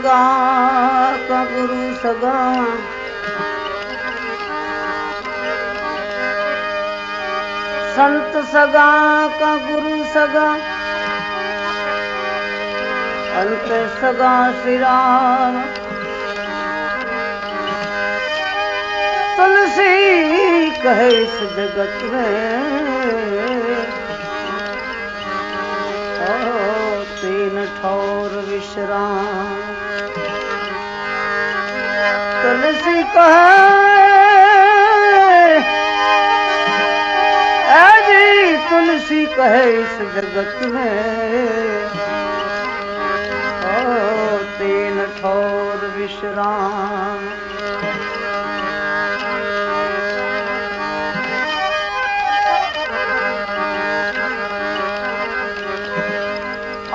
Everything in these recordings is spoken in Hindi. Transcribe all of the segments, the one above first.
सगा का गुरु सगा। संत सगा का गुरु सगा। अंत सगा सिरार। तुलसी कहे इस जगत में, ओ तीन ठौर विश्राम। तुलसी कहे तुलसी कहे इस जगत में तीन ठौर विश्राम।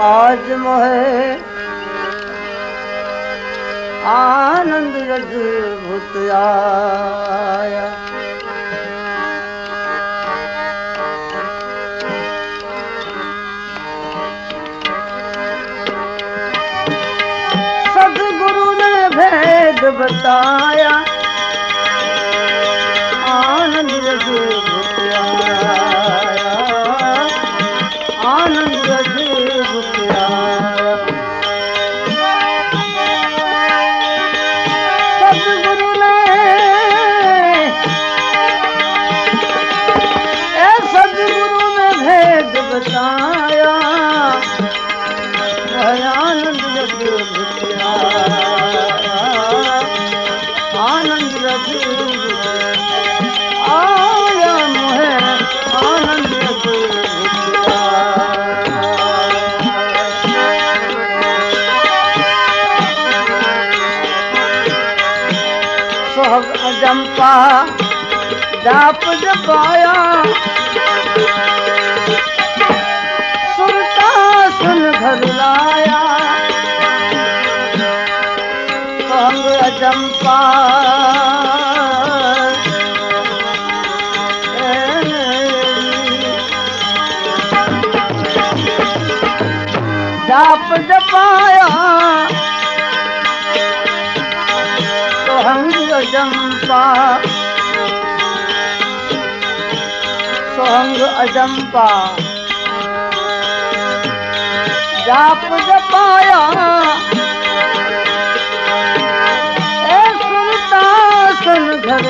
आज मोहे आनंद रज भूत आया सदगुरु ने भेद बताया। आनंद आनंद अद्भुत आया आनंद सोहग अजंपा जाप जपाया अजंपा। जाप जपाया। ए सुनता सुन घर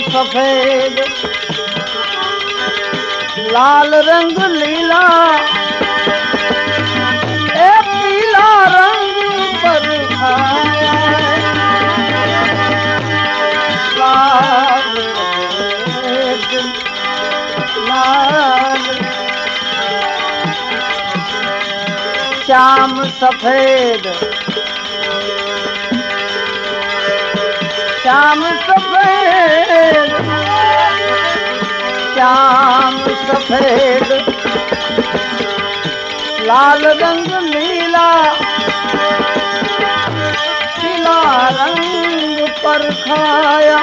सफ़ेद। लाल रंग लीला। ए पीला रंग पर श्याम सफ़ेद। श्याम सफ़ेद। श्याम सफ़ेद लाल रंग नीला पीला रंग पर खाया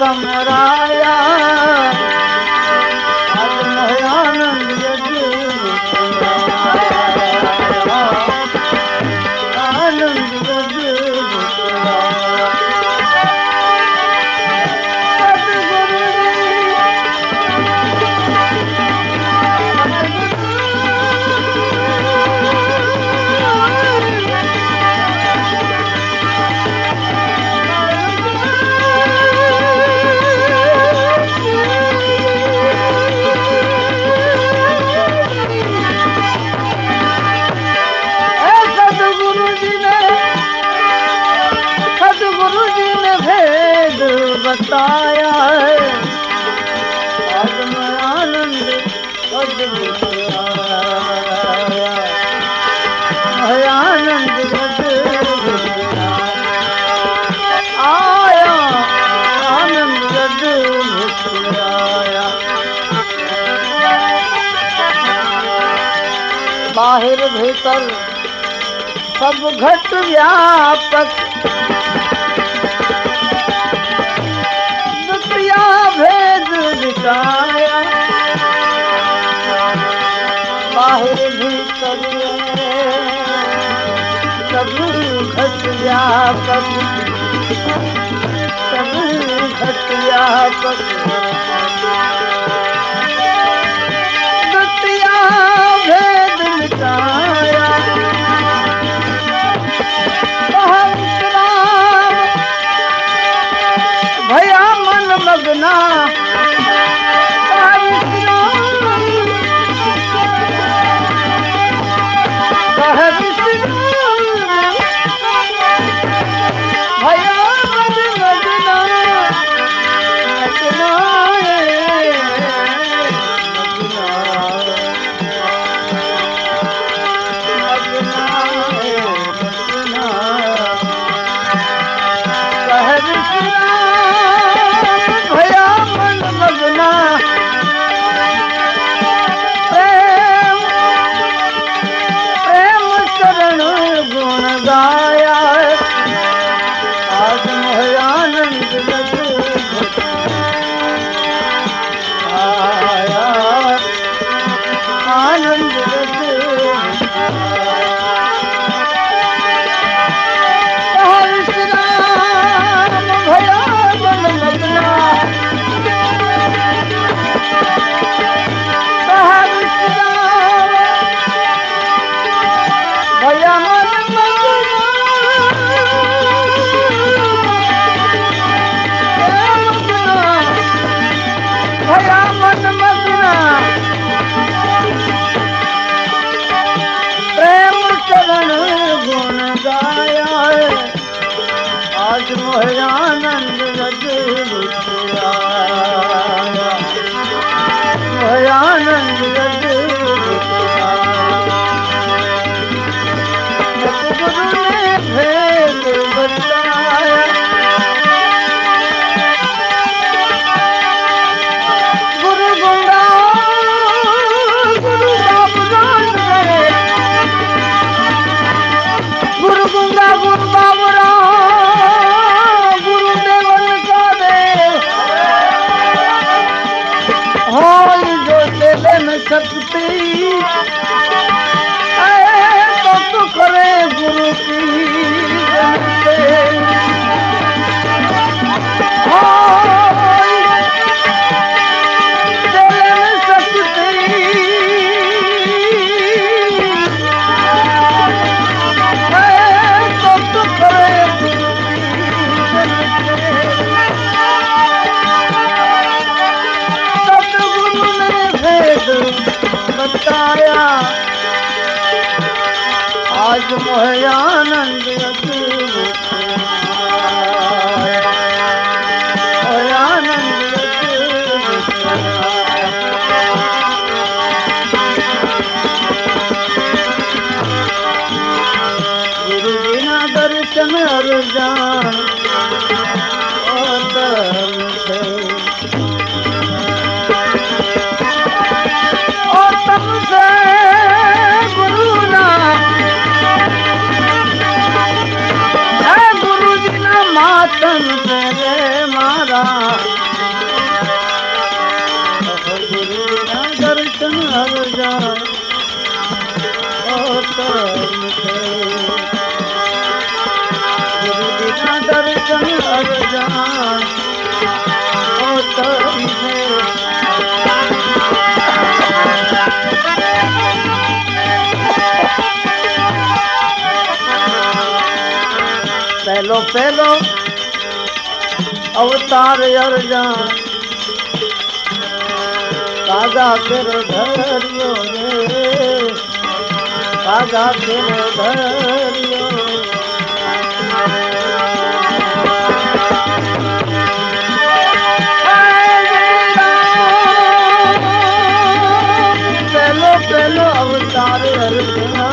welcome भीतर सब घट व्यापक। विक्रिया भेद विकाया बाहर कर सब घट व्यापक। सब घट व्यापक। 哎呀 पहलो पहलो। अवतार अर्जान कागा फिर धरियो रे कागा धरियो पहलो पहलो अवतार अर्जान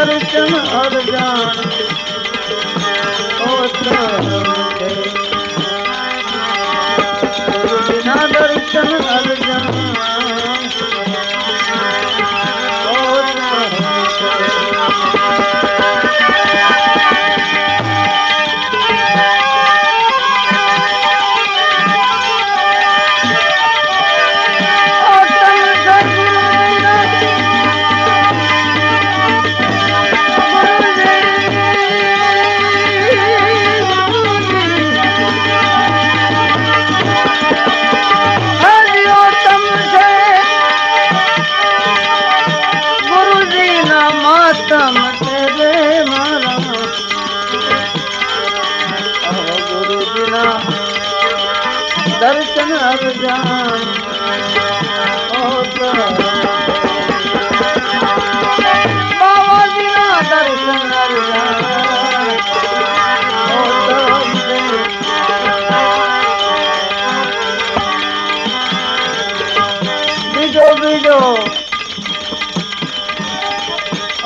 दर्शन और जान।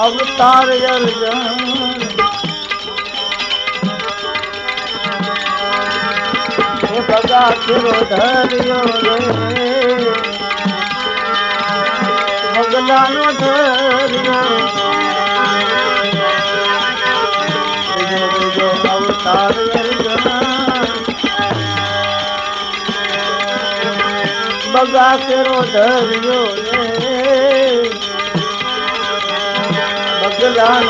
અવતાર અર્જન ભગા ખીરો ધર્યો. રે મોગલાનો ધર્યો અવતાર અર્જન બગા ખીરો ધર્યો ಕಲ್ಯಾಣ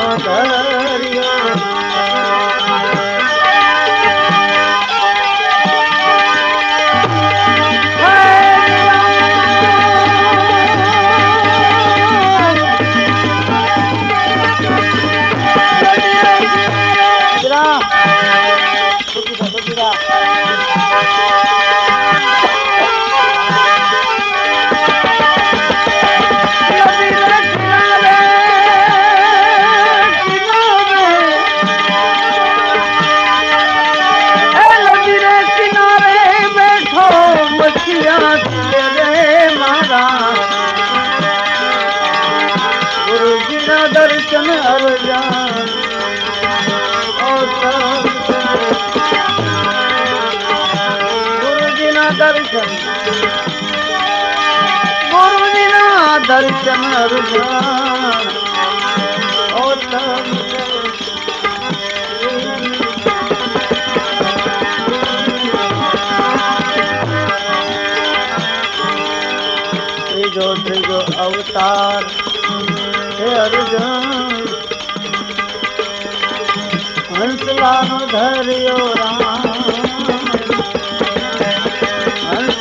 ગુરુજીના દર્શન ત્રીજો ત્રીજો અવતાર હે અર્જુન હંસલાનો ધર્યો રામ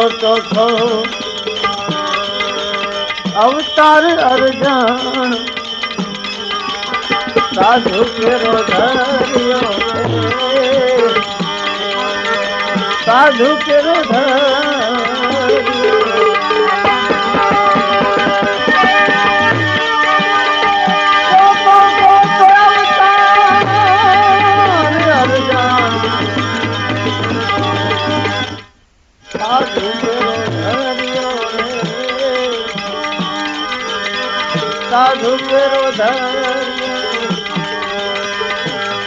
સો ચોથો અવતાર અર્જણ. સાધુ ફેરો ધર્યો. સાધુ ફેરો ધર કરો ધર્મ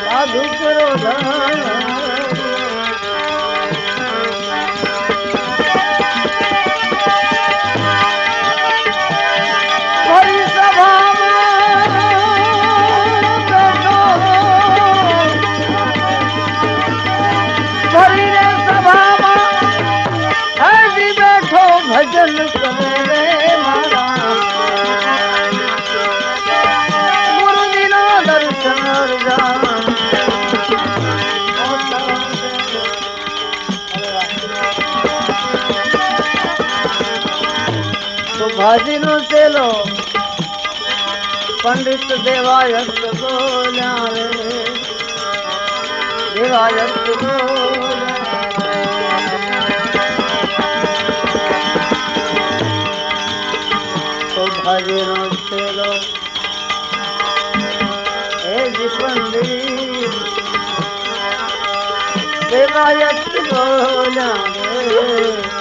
સાધુ કરો ધર્મ હાજીનો સેલો. પંડિત દેવાયત બોલ્યા રે દેવાયત હાજીનો સેલો. એ જી પંડિત. દેવાયત બોલ્યા રે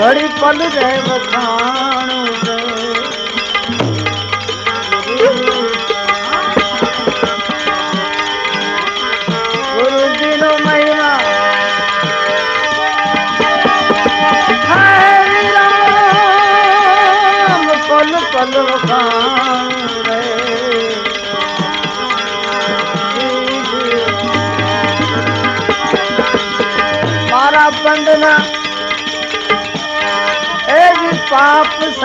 घड़ी पल रहे बखान।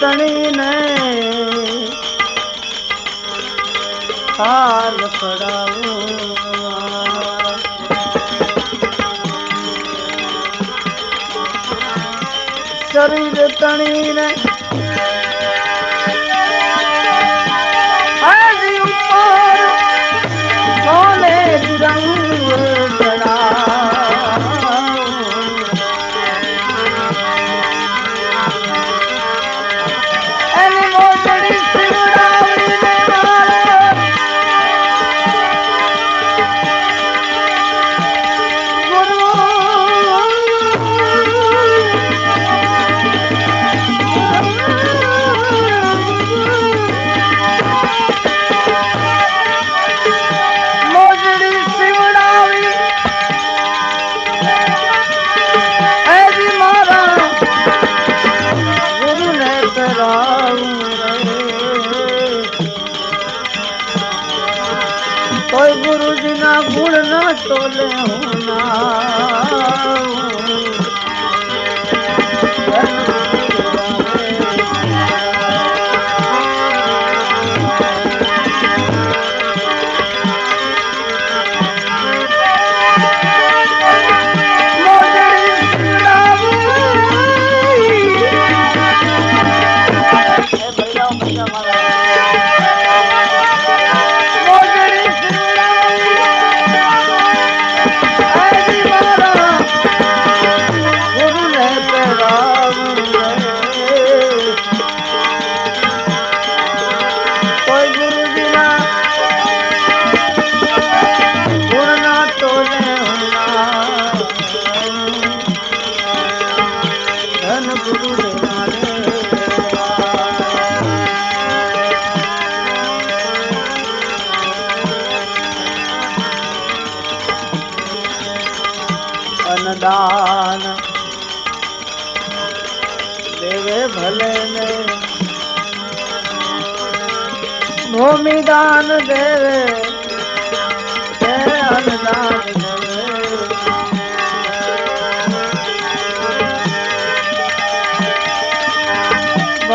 તણીને હાર પડાવું શરીર તણીને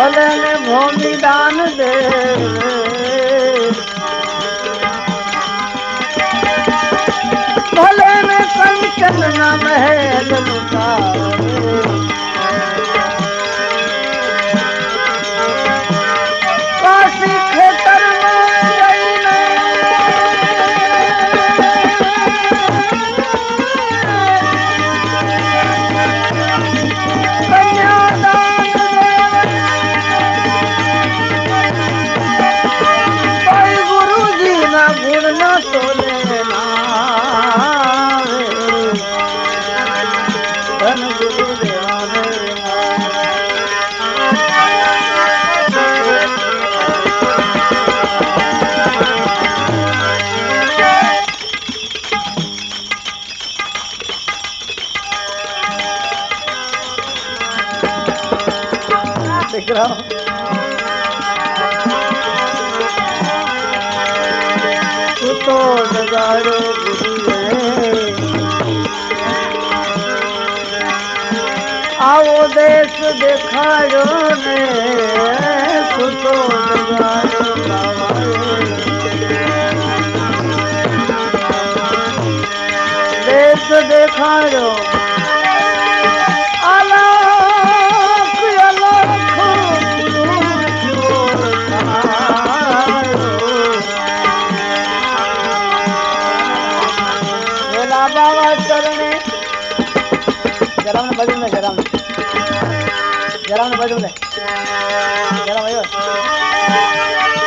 भलन भूमि दान दे। भलन कंचन न महल तो नजारे आओ देश दिखायो ने सुतो नजारे देश दिखायो बाजू में जरा जरा बाजू में जरा बाजू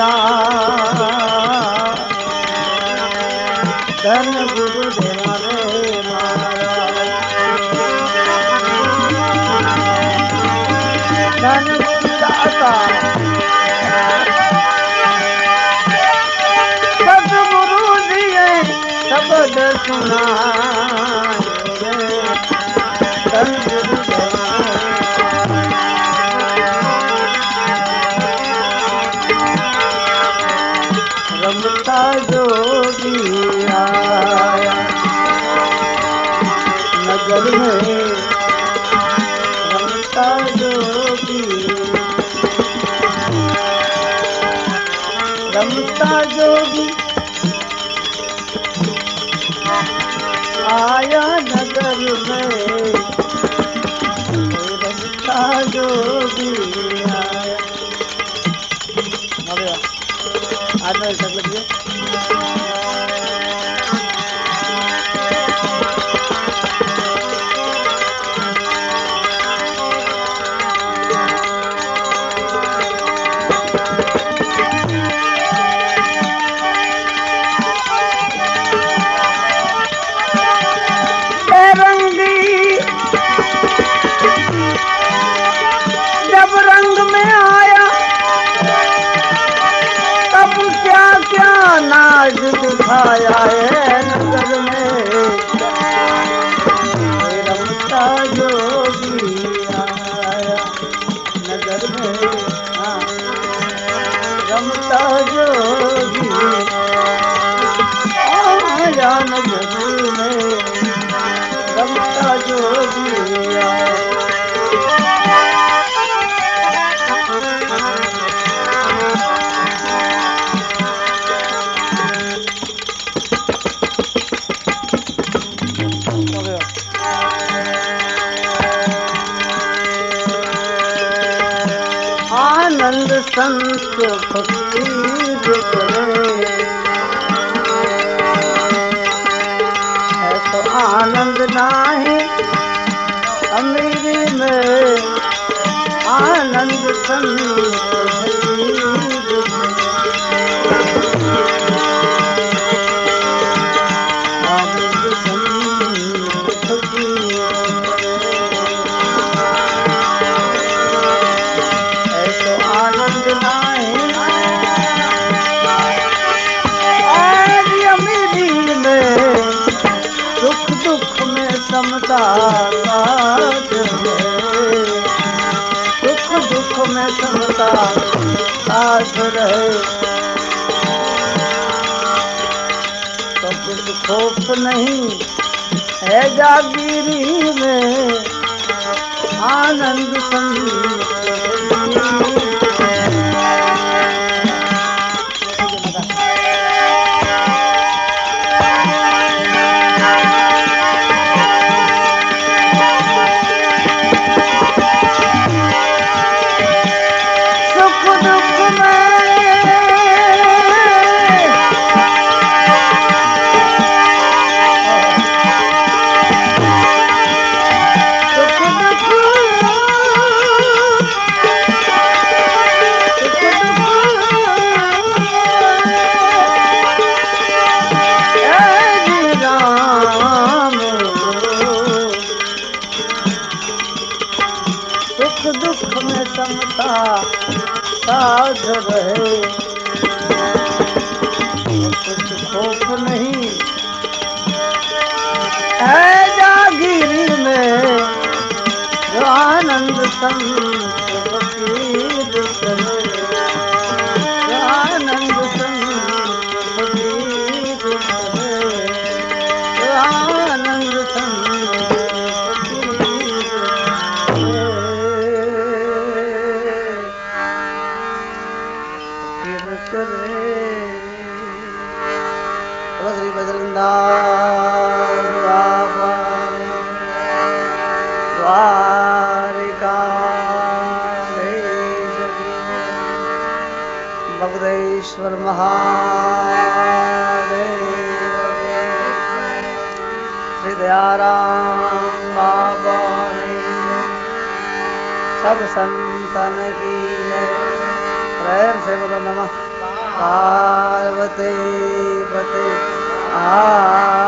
પિતા ધન ગુરુદેવ सुना समता जोगी आया है नज़र में। रमता जोगी आया नगर में। रमता जो समता साथ रहे सुख दुख में समता साथ रहे। कब नहीं है जागीरी में। आनंद संगीत ಸಂಗ पार्वती पते आ